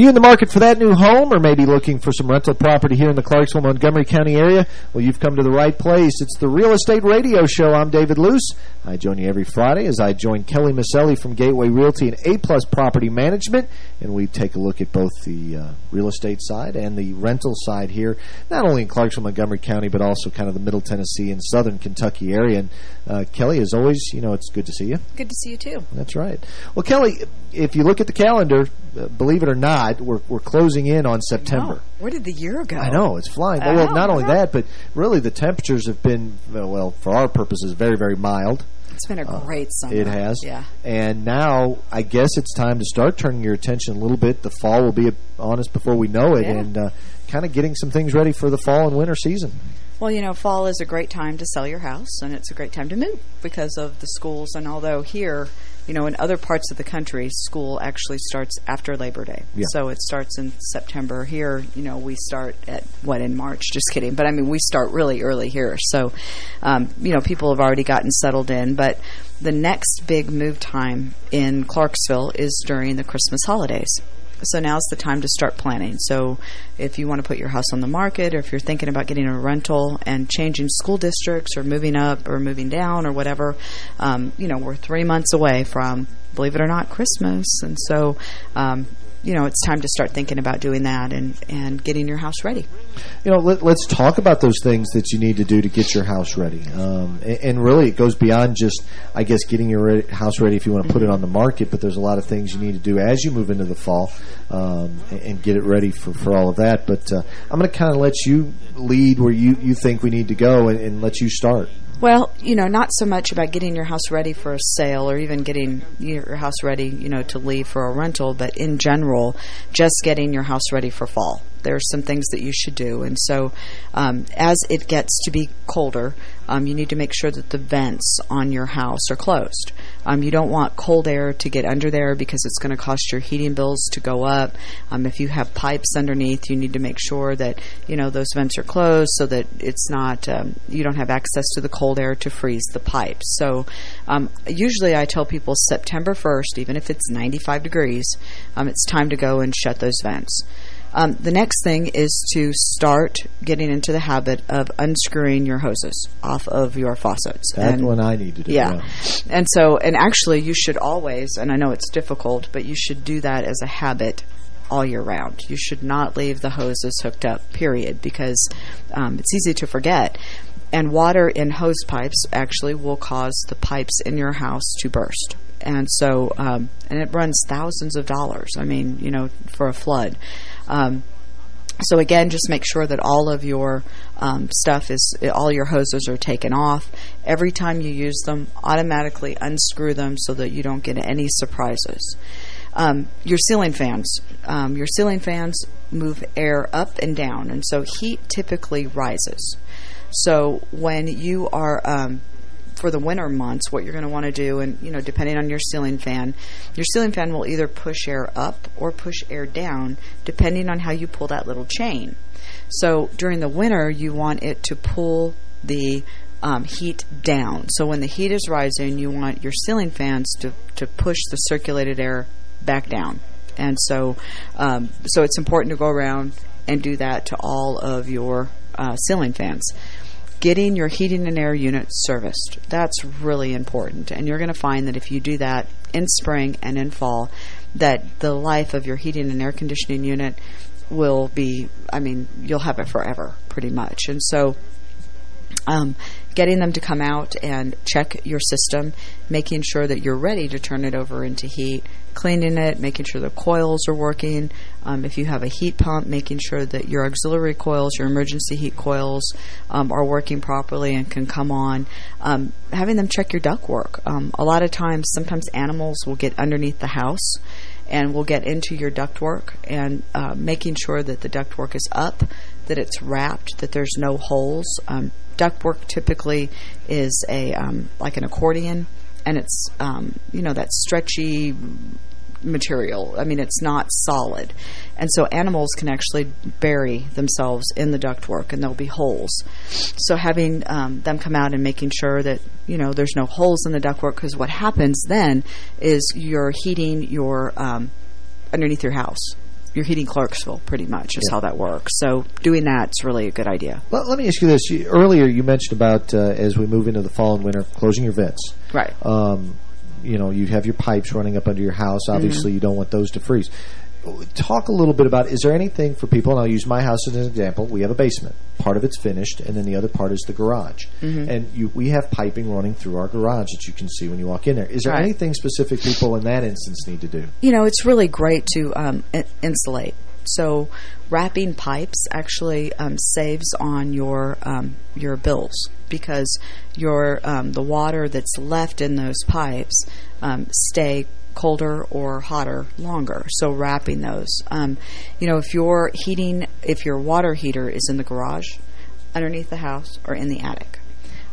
You in the market for that new home or maybe looking for some rental property here in the Clarksville, Montgomery County area? Well, you've come to the right place. It's the Real Estate Radio Show. I'm David Luce. I join you every Friday as I join Kelly Maselli from Gateway Realty and A-Plus Property Management, and we take a look at both the uh, real estate side and the rental side here, not only in Clarksville, Montgomery County, but also kind of the Middle Tennessee and Southern Kentucky area. And uh, Kelly, as always, you know, it's good to see you. Good to see you, too. That's right. Well, Kelly, if you look at the calendar, uh, believe it or not, we're, we're closing in on September. Where did the year go? I know, it's flying. I well, not only that, but really the temperatures have been, well, for our purposes, very, very mild. It's been a great summer. It has. Yeah. And now, I guess it's time to start turning your attention a little bit. The fall will be on us before we know it, Yeah. and uh, kind of getting some things ready for the fall and winter season. Well, you know, fall is a great time to sell your house, and it's a great time to move because of the schools. And although here, you know, in other parts of the country, school actually starts after Labor Day. Yeah. So it starts in September. Here, you know, we start at, what, in March? Just kidding. But, I mean, we start really early here. So, um, you know, people have already gotten settled in. But the next big move time in Clarksville is during the Christmas holidays. So now's the time to start planning. So if you want to put your house on the market or if you're thinking about getting a rental and changing school districts or moving up or moving down or whatever, um, you know, we're three months away from, believe it or not, Christmas. And so, um, you know, it's time to start thinking about doing that and, and getting your house ready. You know, let, let's talk about those things that you need to do to get your house ready. Um, and, and really, it goes beyond just, I guess, getting your re house ready if you want to put it on the market, but there's a lot of things you need to do as you move into the fall um, and, and get it ready for, for all of that. But uh, I'm going to kind of let you lead where you, you think we need to go and, and let you start. Well, you know, not so much about getting your house ready for a sale or even getting your house ready, you know, to leave for a rental, but in general, just getting your house ready for fall. There are some things that you should do. And so um, as it gets to be colder, um, you need to make sure that the vents on your house are closed. Um, you don't want cold air to get under there because it's going to cost your heating bills to go up. Um, if you have pipes underneath, you need to make sure that, you know, those vents are closed so that it's not, um, you don't have access to the cold air to freeze the pipes. So um, usually I tell people September 1st, even if it's 95 degrees, it's time to go and shut those vents. Um, the next thing is to start getting into the habit of unscrewing your hoses off of your faucets. That's And- what I need to do. yeah. And so, and actually you should always, and I know it's difficult, but you should do that as a habit all year round. You should not leave the hoses hooked up, period, because um, it's easy to forget. And water in hose pipes actually will cause the pipes in your house to burst. And so, um, and it runs thousands of dollars, I mean, you know, for a flood. Um, so again, just make sure that all of your um, stuff is, all your hoses are taken off. Every time you use them, automatically unscrew them so that you don't get any surprises. Um, your ceiling fans. Um, your ceiling fans move air up and down, and so heat typically rises. So when you are um, for the winter months, what you're going to want to do, and you know, depending on your ceiling fan, your ceiling fan will either push air up or push air down, depending on how you pull that little chain. So during the winter, you want it to pull the um, heat down. So when the heat is rising, you want your ceiling fans to to push the circulated air back down. And so, um, so it's important to go around and do that to all of your uh, ceiling fans getting your heating and air unit serviced. That's really important. And you're going to find that if you do that in spring and in fall, that the life of your heating and air conditioning unit will be, I mean, you'll have it forever, pretty much. And so um, getting them to come out and check your system, making sure that you're ready to turn it over into heat, cleaning it, making sure the coils are working. Um, if you have a heat pump, making sure that your auxiliary coils, your emergency heat coils, um, are working properly and can come on. Um, having them check your ductwork. Um, a lot of times, sometimes animals will get underneath the house and we'll get into your ductwork and uh, making sure that the ductwork is up, that it's wrapped, that there's no holes. Um, ductwork typically is a um, like an accordion, and it's um, you know that stretchy material. I mean, it's not solid. And so animals can actually bury themselves in the ductwork and there'll be holes. So having um, them come out and making sure that, you know, there's no holes in the ductwork because what happens then is you're heating your um, underneath your house you're heating Clarksville pretty much is yeah. how that works. So doing that's really a good idea. Well, let me ask you this. You, earlier you mentioned about uh, as we move into the fall and winter, closing your vents. Right. Um, you know, you have your pipes running up under your house. Obviously, mm -hmm. you don't want those to freeze talk a little bit about, is there anything for people, and I'll use my house as an example. We have a basement. Part of it's finished, and then the other part is the garage. Mm -hmm. And you, we have piping running through our garage that you can see when you walk in there. Is there right. anything specific people in that instance need to do? You know, it's really great to um, insulate. So wrapping pipes actually um, saves on your um, your bills because your um, the water that's left in those pipes um, stay colder or hotter longer. So wrapping those. Um, you know, if your heating, if your water heater is in the garage, underneath the house, or in the attic,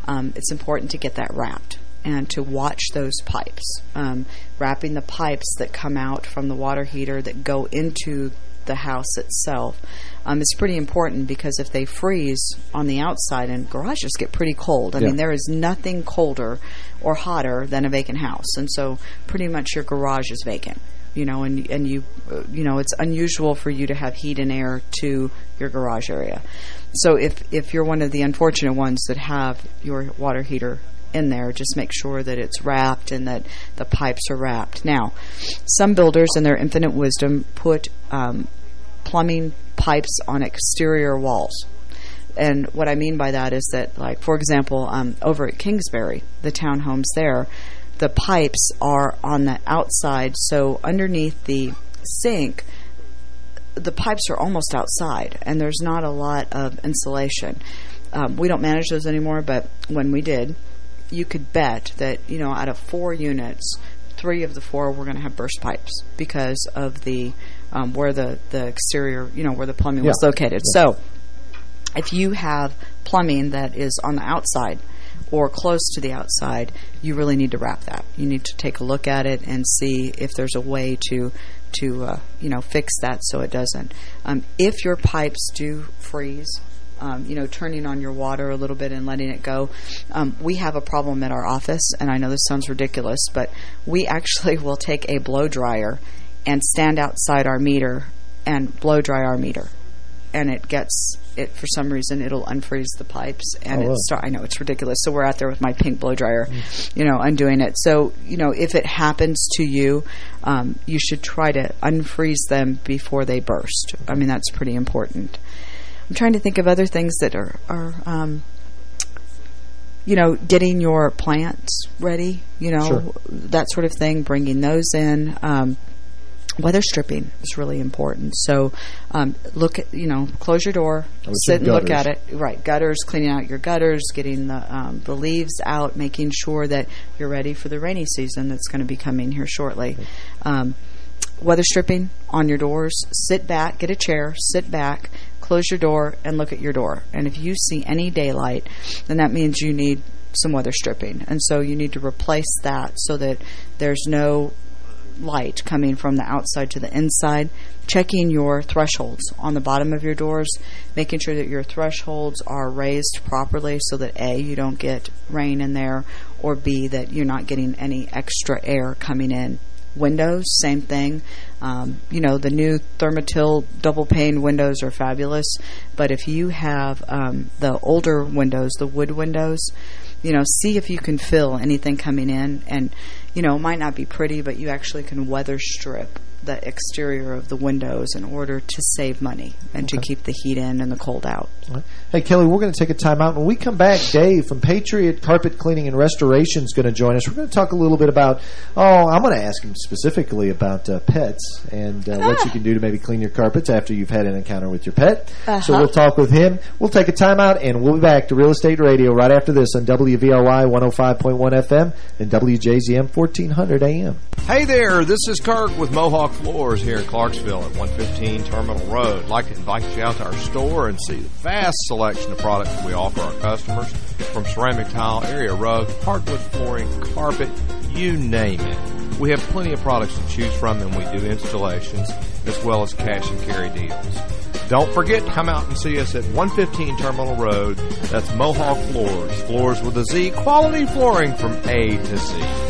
um, it's important to get that wrapped and to watch those pipes. Um, wrapping the pipes that come out from the water heater that go into the house itself um, is pretty important because if they freeze on the outside, and garages get pretty cold. I yeah. mean, there is nothing colder or hotter than a vacant house. And so pretty much your garage is vacant you know, and and you, uh, you know, it's unusual for you to have heat and air to your garage area. So if if you're one of the unfortunate ones that have your water heater in there, just make sure that it's wrapped and that the pipes are wrapped. Now, some builders, in their infinite wisdom, put um, plumbing pipes on exterior walls. And what I mean by that is that, like, for example, um, over at Kingsbury, the townhomes there, the pipes are on the outside, so underneath the sink, the pipes are almost outside, and there's not a lot of insulation. Um, we don't manage those anymore, but when we did, you could bet that, you know, out of four units, three of the four were going to have burst pipes because of the um, where the, the exterior, you know, where the plumbing yeah. was located. Yeah. So if you have plumbing that is on the outside or close to the outside, you really need to wrap that. You need to take a look at it and see if there's a way to to uh, you know fix that so it doesn't. Um, if your pipes do freeze, um, you know, turning on your water a little bit and letting it go. Um, we have a problem at our office, and I know this sounds ridiculous, but we actually will take a blow dryer and stand outside our meter and blow dry our meter. And it gets, it for some reason, it'll unfreeze the pipes. And oh, it's, I know, it's ridiculous. So we're out there with my pink blow dryer, mm. you know, undoing it. So, you know, if it happens to you, um, you should try to unfreeze them before they burst. I mean, that's pretty important. I'm trying to think of other things that are, are um, you know, getting your plants ready, you know, sure. that sort of thing, bringing those in. Um, weather stripping is really important. So um, look at, you know, close your door, sit and gutters. look at it. Right, gutters, cleaning out your gutters, getting the um, the leaves out, making sure that you're ready for the rainy season that's going to be coming here shortly. Um, weather stripping on your doors. Sit back, get a chair, sit back, close your door, and look at your door. And if you see any daylight, then that means you need some weather stripping. And so you need to replace that so that there's no light coming from the outside to the inside, checking your thresholds on the bottom of your doors, making sure that your thresholds are raised properly so that A, you don't get rain in there, or B, that you're not getting any extra air coming in. Windows, same thing. Um, you know, the new Therma-Til double pane windows are fabulous, but if you have um, the older windows, the wood windows, you know, see if you can fill anything coming in and you know, it might not be pretty, but you actually can weather strip the exterior of the windows in order to save money and okay. to keep the heat in and the cold out. Right. Hey, Kelly, we're going to take a time out. When we come back, Dave from Patriot Carpet Cleaning and Restoration is going to join us. We're going to talk a little bit about, oh, I'm going to ask him specifically about uh, pets and uh, ah. what you can do to maybe clean your carpets after you've had an encounter with your pet. Uh -huh. So we'll talk with him. We'll take a time out, and we'll be back to Real Estate Radio right after this on WVRY 105.1 FM and WJZM 1400 AM. Hey there, this is Kirk with Mohawk Floors here in Clarksville at 115 Terminal Road. I'd like to invite you out to our store and see the vast selection of products we offer our customers from ceramic tile, area rug, hardwood flooring, carpet, you name it. We have plenty of products to choose from and we do installations as well as cash and carry deals. Don't forget to come out and see us at 115 Terminal Road. That's Mohawk Floors. Floors with a Z. Quality flooring from A to Z.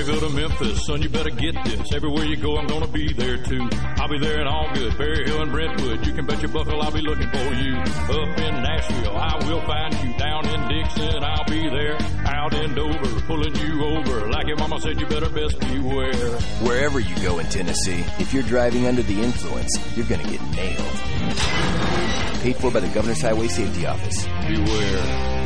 Maryville to Memphis, son, you better get this. Everywhere you go, I'm gonna be there too. I'll be there in Algood, Berry Hill, and Brentwood. You can bet your buckle I'll be looking for you. Up in Nashville, I will find you. Down in Dickson, I'll be there. Out in Dover, pulling you over. Like your mama said, you better best beware. Wherever you go in Tennessee, if you're driving under the influence, you're gonna get nailed. Paid for by the Governor's Highway Safety Office. Beware.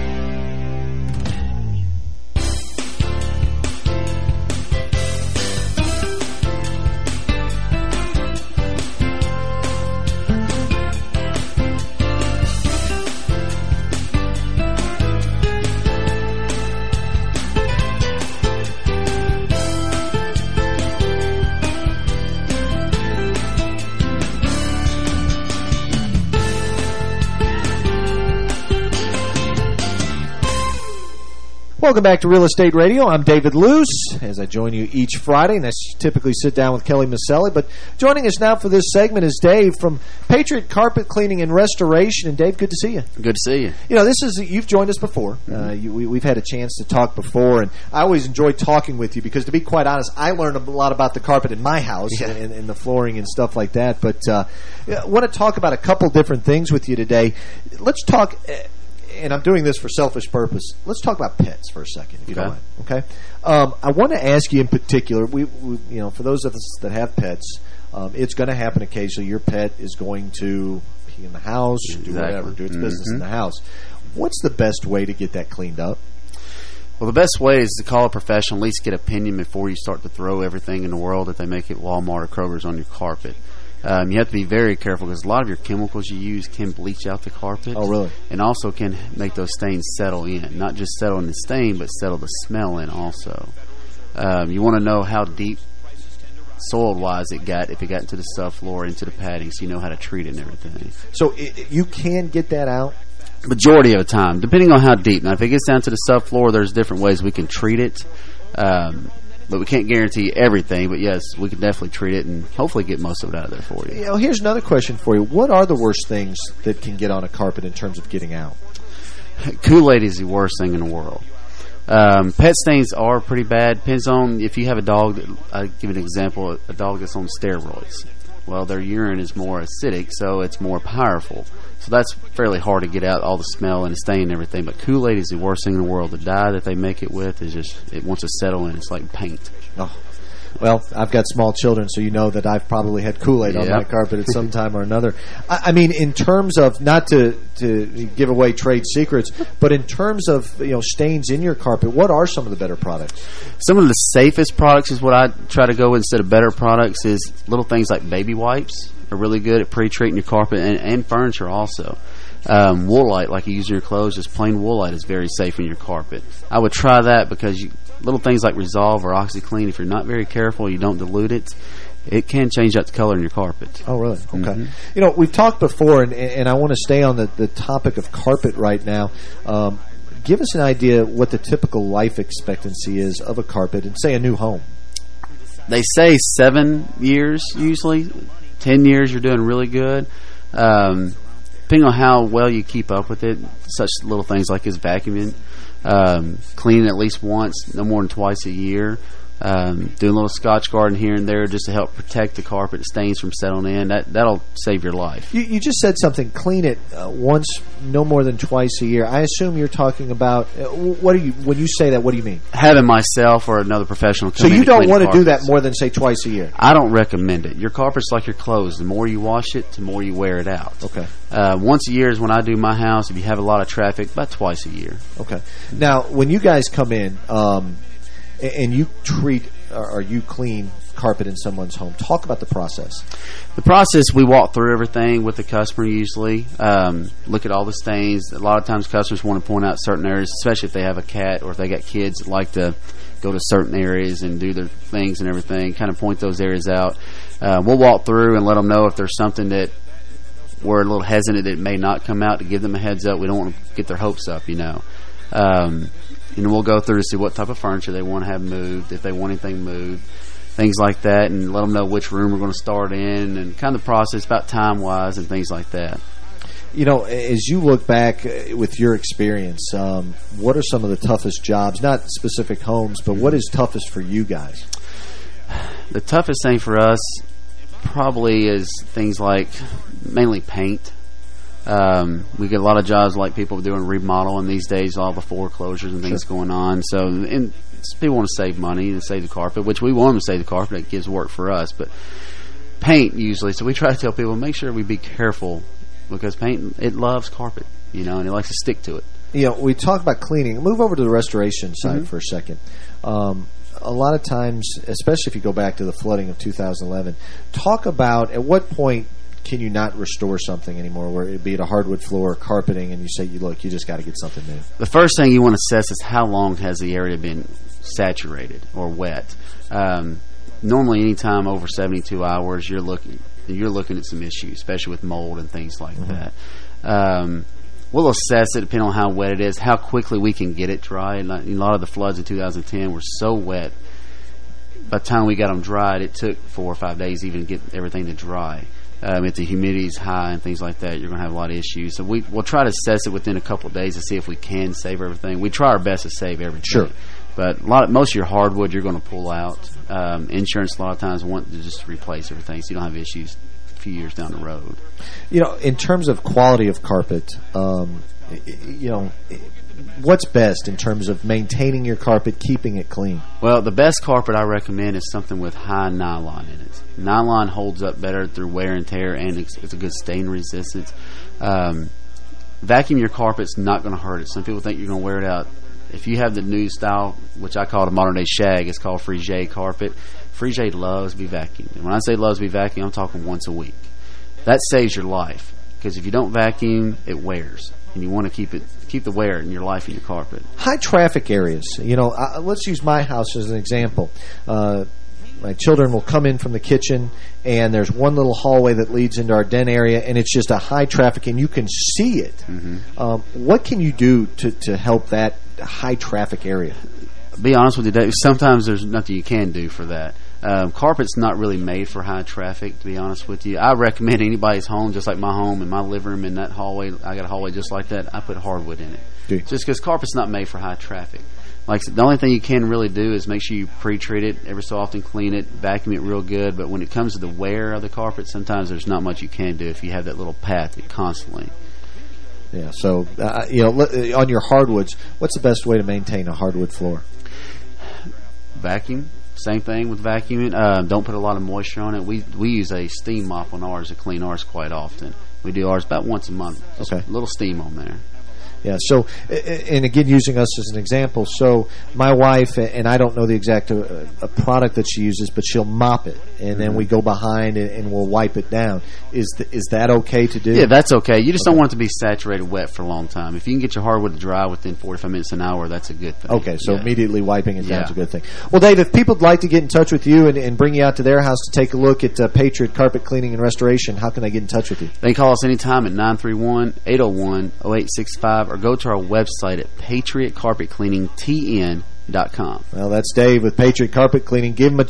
Welcome back to Real Estate Radio. I'm David Luce, as I join you each Friday, and I typically sit down with Kelly Maselli. But joining us now for this segment is Dave from Patriot Carpet Cleaning and Restoration. And Dave, good to see you. Good to see you. You know, this is you've joined us before. Mm -hmm. uh, you, we, have had a chance to talk before, and I always enjoy talking with you because, to be quite honest, I learned a lot about the carpet in my house yeah. and, and, the flooring and stuff like that. But uh, I want to talk about a couple different things with you today. Let's talk and I'm doing this for selfish purpose. Let's talk about pets for a second, if you okay. don't mind. Okay. Um, I want to ask you in particular. We, we, you know, for those of us that have pets, um, it's going to happen occasionally. Your pet is going to pee in the house, exactly. do whatever, do its mm -hmm. business in the mm-hmm. house. What's the best way to get that cleaned up? Well, the best way is to call a professional, at least get opinion before you start to throw everything in the world that they make at Walmart or Kroger's on your carpet. Um, you have to be very careful because a lot of your chemicals you use can bleach out the carpet. Oh, really? And also can make those stains settle in. Not just settle in the stain, but settle the smell in also. Um, you want to know how deep soil-wise it got, if it got into the subfloor, into the padding, so you know how to treat it and everything. So it, you can get that out? Majority of the time, depending on how deep. Now, if it gets down to the subfloor, there's different ways we can treat it. Um, but we can't guarantee everything. But yes, we can definitely treat it and hopefully get most of it out of there for you. You know, here's another question for you. What are the worst things that can get on a carpet in terms of getting out? Kool-Aid is the worst thing in the world. Um, pet stains are pretty bad. Depends on if you have a dog. That, I'll give an example. A dog that's on steroids. Well, their urine is more acidic, so it's more powerful. So that's fairly hard to get out all the smell and the stain and everything. But Kool-Aid is the worst thing in the world. The dye that they make it with is just, it wants to settle in. It's like paint. Oh. Well, I've got small children, so you know that I've probably had Kool-Aid yep. on my carpet at some time or another. I, I, mean, in terms of, not to, to give away trade secrets, but in terms of you know stains in your carpet, what are some of the better products? Some of the safest products is what I try to go with instead of better products is little things like baby wipes are really good at pre-treating your carpet and, and furniture also. Um, woolite, like you use in your clothes, just plain woolite is very safe in your carpet. I would try that because you, little things like Resolve or OxiClean, if you're not very careful, you don't dilute it, it can change out the color in your carpet. Oh, really? Okay. Mm -hmm. You know, we've talked before, and, and I want to stay on the, the topic of carpet right now. Um, give us an idea what the typical life expectancy is of a carpet in, say, a new home. They say seven years, usually. 10 years, you're doing really good. Um, depending on how well you keep up with it, such little things like his vacuuming, um, cleaning at least once, no more than twice a year, Um, doing a little Scotchgard here and there just to help protect the carpet stains from settling in. That that'll save your life. You, you just said something. Clean it uh, once, no more than twice a year. I assume you're talking about uh, what do you when you say that? What do you mean? Having myself or another professional. so you don't want to do that more than say twice a year. I don't recommend it. Your carpet's like your clothes. The more you wash it, the more you wear it out. Okay. Uh, once a year is when I do my house. If you have a lot of traffic, about twice a year. Okay. Now, when you guys come in um, and you treat or you clean carpet in someone's home, talk about the process. The process, we walk through everything with the customer usually, um, look at all the stains. A lot of times customers want to point out certain areas, especially if they have a cat or if they got kids that like to go to certain areas and do their things and everything, kind of point those areas out. Uh, we'll walk through and let them know if there's something that we're a little hesitant that it may not come out to give them a heads up. We don't want to get their hopes up, you know. Um, and we'll go through to see what type of furniture they want to have moved, if they want anything moved, things like that, and let them know which room we're going to start in, and kind of the process about time-wise and things like that. You know, as you look back uh, with your experience, um, what are some of the toughest jobs, not specific homes, but what is toughest for you guys? The toughest thing for us probably is things like mainly paint. Um, we get a lot of jobs like people doing remodeling these days, all the foreclosures and things sure. going on. So, and people want to save money and save the carpet, which we want them to save the carpet. It gives work for us, but paint usually. So we try to tell people make sure we be careful because paint it loves carpet, you know, and it likes to stick to it. You know, we talk about cleaning. Move over to the restoration side mm -hmm. for a second. Um, a lot of times, especially if you go back to the flooding of 2011, talk about at what point can you not restore something anymore, where it be it a hardwood floor, or carpeting, and you say, you look, you just got to get something new? The first thing you want to assess is how long has the area been saturated or wet. Um, normally, anytime over 72 hours, you're looking you're looking at some issues, especially with mold and things like mm -hmm. that. Um, we'll assess it depending on how wet it is, how quickly we can get it dry. And a lot of the floods in 2010 were so wet. By the time we got them dried, it took four or five days even to get everything to dry um, if the humidity is high and things like that, you're going to have a lot of issues. So we, we'll try to assess it within a couple of days to see if we can save everything. We try our best to save everything. Sure. But a lot of, most of your hardwood you're going to pull out. Um, insurance a lot of times want to just replace everything so you don't have issues a few years down the road. You know, in terms of quality of carpet, um, you know, what's best in terms of maintaining your carpet, keeping it clean? Well, the best carpet I recommend is something with high nylon in it. Nylon holds up better through wear and tear, and it's, it's a good stain resistance. Um, vacuum your carpet's not going to hurt it. Some people think you're going to wear it out. If you have the new style, which I call a modern day shag, it's called Frieze carpet. Frieze loves to be vacuumed. And when I say loves to be vacuumed, I'm talking once a week. That saves your life because if you don't vacuum, it wears, and you want to keep it keep the wear in your life in your carpet. High traffic areas. You know, uh, let's use my house as an example. Uh, my children will come in from the kitchen, and there's one little hallway that leads into our den area, and it's just a high traffic, and you can see it. Mm -hmm. um, what can you do to, to help that high traffic area? Be honest with you, Dave, sometimes there's nothing you can do for that. Um, carpet's not really made for high traffic, to be honest with you. I recommend anybody's home, just like my home and my living room in that hallway. I got a hallway just like that. I put hardwood in it. Just because carpet's not made for high traffic. Like the only thing you can really do is make sure you pre-treat it every so often, clean it, vacuum it real good. But when it comes to the wear of the carpet, sometimes there's not much you can do if you have that little path constantly. Yeah. So uh, you know, on your hardwoods, what's the best way to maintain a hardwood floor? Vacuum same thing with vacuuming. Uh, don't put a lot of moisture on it. We we use a steam mop on ours to clean ours quite often. We do ours about once a month. Just okay. a little steam on there. Yeah. So, and again, using us as an example. So, my wife and I don't know the exact uh, a product that she uses, but she'll mop it, and then we go behind and, and, we'll wipe it down. Is the, is that okay to do? Yeah, that's okay. You just okay. don't want it to be saturated wet for a long time. If you can get your hardwood to dry within 45 minutes an hour, that's a good thing. Okay, so yeah. immediately wiping it down yeah. is a good thing. Well, Dave, if people would like to get in touch with you and, and bring you out to their house to take a look at uh, Patriot Carpet Cleaning and Restoration, how can they get in touch with you? They can call us anytime at 931-801-0865 or go to our website website at patriotcarpetcleaningtn.com patriotcarpetcleaning.com. Well, that's Dave with Patriot Carpet Cleaning. Give him a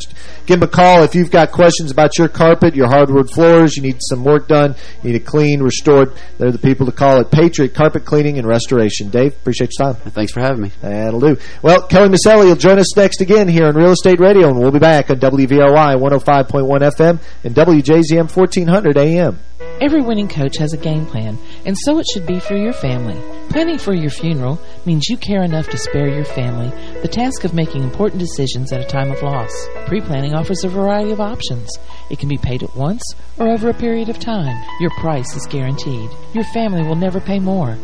give him a call if you've got questions about your carpet, your hardwood floors, you need some work done, you need it cleaned, restored. They're the people to call at Patriot Carpet Cleaning and Restoration. Dave, appreciate your time. Thanks for having me. That'll do. Well, Kelly Maselli will join us next again here on Real Estate Radio, and we'll be back on WVOI 105.1 FM and WJZM 1400 AM. Every winning coach has a game plan, and so it should be for your family. Planning for your funeral means you care enough to spare your family the task of making important decisions at a time of loss. Pre-planning offers a variety of options. It can be paid at once or over a period of time. Your price is guaranteed. Your family will never pay more.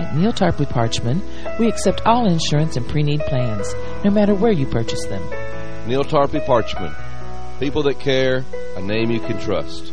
At Neal Tarpley Parchman, we accept all insurance and pre-need plans, no matter where you purchase them. Neal Tarpley Parchman. People that care, a name you can trust.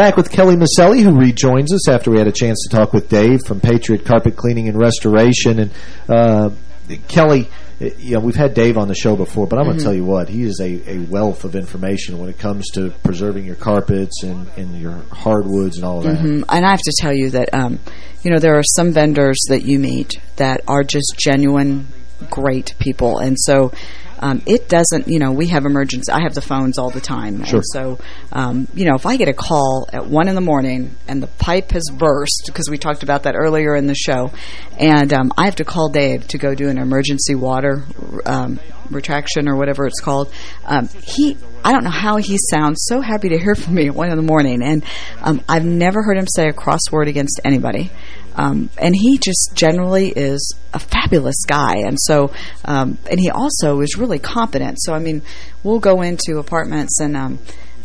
Back with Kelly Maselli, who rejoins us after we had a chance to talk with Dave from Patriot Carpet Cleaning and Restoration. And uh, Kelly, you know, we've had Dave on the show before, but I'm going to Mhm. tell you what, he is a, a wealth of information when it comes to preserving your carpets and, and your hardwoods and all of that. Mhm. And I have to tell you that, um, you know, there are some vendors that you meet that are just genuine, great people. And so um, it doesn't, you know, we have emergency. I have the phones all the time. Sure. And so, um, you know, if I get a call at 1 in the morning and the pipe has burst, because we talked about that earlier in the show, and um, I have to call Dave to go do an emergency water um, retraction or whatever it's called, um, he I don't know how he sounds so happy to hear from me at 1 in the morning. And um, I've never heard him say a cross word against anybody. Um, and he just generally is a fabulous guy. And so, um, and he also is really competent. So, I mean, we'll go into apartments and um,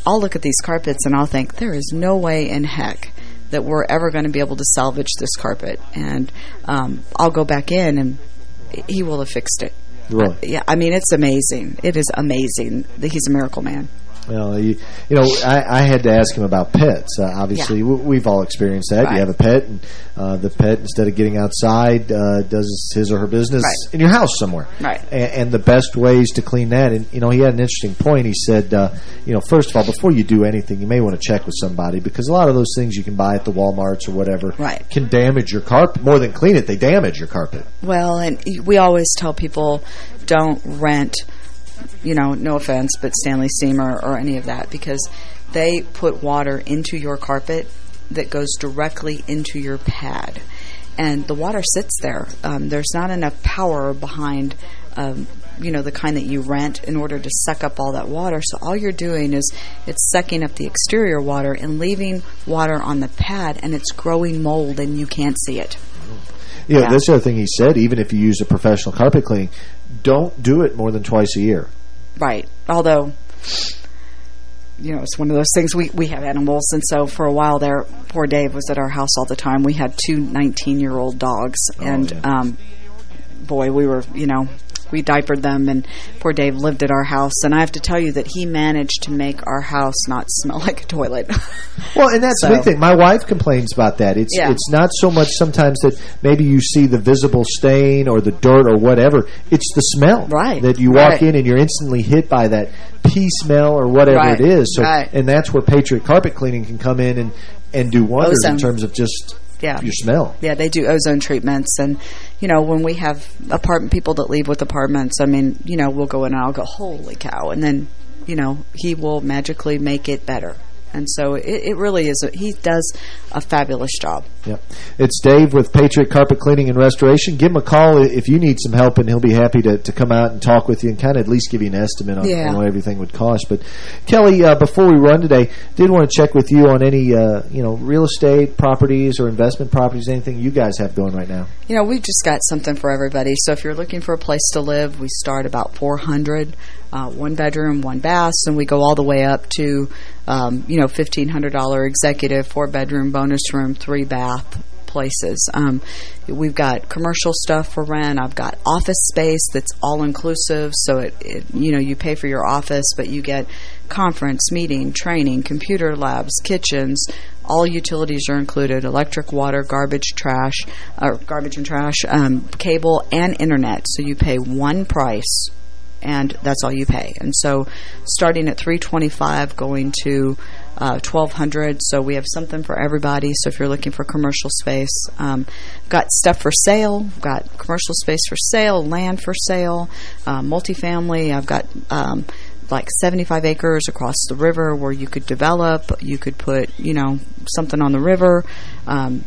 I'll look at these carpets and I'll think, there is no way in heck that we're ever going to be able to salvage this carpet. And um, I'll go back in and he will have fixed it. Really? Yeah, I mean, it's amazing. It is amazing. that He's a miracle man. Well, you, you know, I, I had to ask him about pets. Uh, obviously, Yeah. we've all experienced that. Right. You have a pet, and uh, the pet, instead of getting outside, uh, does his or her business Right. in your house somewhere. Right. And, and the best ways to clean that, and, you know, he had an interesting point. He said, uh, you know, first of all, before you do anything, you may want to check with somebody, because a lot of those things you can buy at the Walmarts or whatever Right. can damage your carpet. More than clean it, they damage your carpet. Well, and we always tell people don't rent, you know, no offense, but Stanley Steamer or any of that because they put water into your carpet that goes directly into your pad. And the water sits there. Um, there's not enough power behind, um, you know, the kind that you rent in order to suck up all that water. So all you're doing is it's sucking up the exterior water and leaving water on the pad, and it's growing mold, and you can't see it. You know, Yeah. that's the other thing he said, even if you use a professional carpet cleaning, don't do it more than twice a year. Right. Although, you know, it's one of those things. We, we have animals, and so for a while there, poor Dave was at our house all the time. We had two 19-year-old dogs, and, um, boy, we were, you know, we diapered them, and poor Dave lived at our house. And I have to tell you that he managed to make our house not smell like a toilet. Well, and that's the big thing. My wife complains about that. It's Yeah. it's not so much sometimes that maybe you see the visible stain or the dirt or whatever. It's the smell. Right. That you walk Right. in and you're instantly hit by that pee smell or whatever Right. it is. So, Right. And that's where Patriot Carpet Cleaning can come in and, and do wonders in terms of just Yeah. your smell. Yeah, they do ozone treatments. And, you know, when we have apartment people that leave with apartments, I mean, you know, we'll go in and I'll go, holy cow. And then, you know, he will magically make it better. And so it, it really is. A, he does a fabulous job. Yep. It's Dave with Patriot Carpet Cleaning and Restoration. Give him a call if you need some help, and he'll be happy to, to come out and talk with you and kind of at least give you an estimate on, Yeah. on what everything would cost. But Kelly, uh, before we run today, did want to check with you on any uh, you know real estate properties or investment properties, anything you guys have going right now. You know, we've just got something for everybody. So if you're looking for a place to live, we start about 400, uh, one bedroom, one bath, and we go all the way up to, um, you know, $1,500 executive, four bedroom, bonus room, three bath places. Um, we've got commercial stuff for rent. I've got office space that's all inclusive. So it, it, you know, you pay for your office, but you get conference, meeting, training, computer labs, kitchens. All utilities are included: electric, water, garbage, trash, or garbage and trash, um, cable, and internet. So you pay one price and that's all you pay. And so starting at 325 going to uh, 1200 so we have something for everybody. So if you're looking for commercial space um, got stuff for sale got commercial space for sale land for sale uh, multifamily. I've got um, like 75 acres across the river where you could develop. You could put you know something on the river. Um,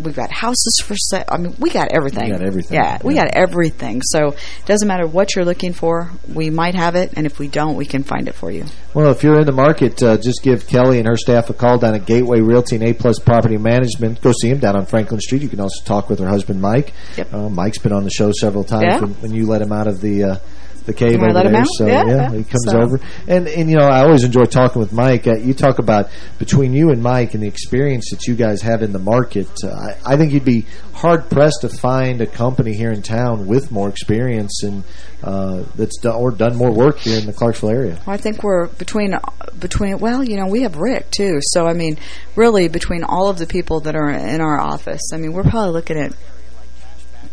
we've got houses for sale. I mean, we got everything. You got everything. Yeah, we Yeah. got everything. So it doesn't matter what you're looking for. We might have it, and if we don't, we can find it for you. Well, if you're in the market, uh, just give Kelly and her staff a call down at Gateway Realty and A-Plus Property Management. Go see them down on Franklin Street. You can also talk with her husband, Mike. Yep. Uh, Mike's been on the show several times Yeah. when, when you let him out of the... Uh, the cave I over there, so Yeah, yeah, yeah. he comes So- over, and and you know I always enjoy talking with Mike. Uh, you talk about between you and Mike and the experience that you guys have in the market. Uh, I, I think you'd be hard pressed to find a company here in town with more experience and uh, that's done or done more work here in the Clarksville area. Well, I think we're between between. Well, you know, we have Rick too. So I mean, really, between all of the people that are in our office, I mean, we're probably looking at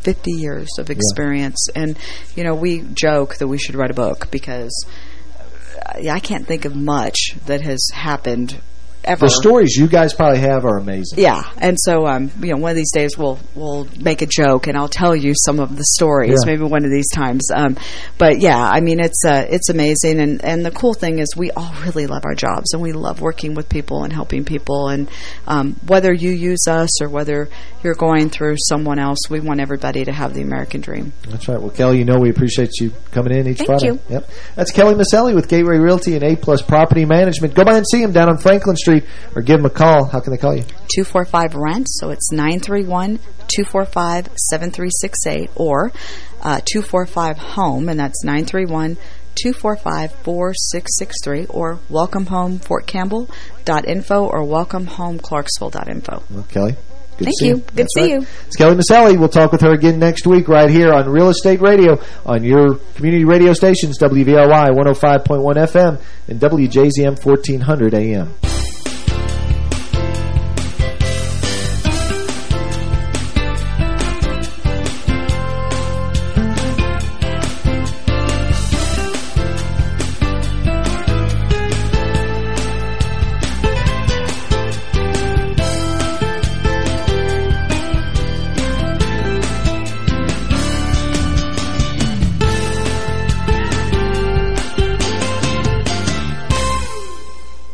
50 years of experience. And, you know, we joke that we should write a book because I can't think of much that has happened ever. The stories you guys probably have are amazing. Yeah, and so um, you know, one of these days we'll we'll make a joke and I'll tell you some of the stories. Yeah. Maybe one of these times. Um, but yeah, I mean, it's uh, it's amazing, and and the cool thing is we all really love our jobs and we love working with people and helping people. And um, whether you use us or whether you're going through someone else, we want everybody to have the American dream. That's right. Well, Kelly, you know we appreciate you coming in each Thank Friday. you. Yep. That's Kelly Maselli with Gateway Realty and A-Plus Property Management. Go by and see him down on Franklin Street or give him a call. How can they call you? 245 rent so it's 931-245-7368 or uh, 245 home and that's 931 245-4663 or welcome home Fort Campbell.info or welcome home Clarksville.info. Well, Kelly. Good Thank you. you. Good That's to see you. It's Kelly Maselli. We'll talk with her again next week right here on Real Estate Radio on your community radio stations, WVRY 105.1 FM and WJZM 1400 AM.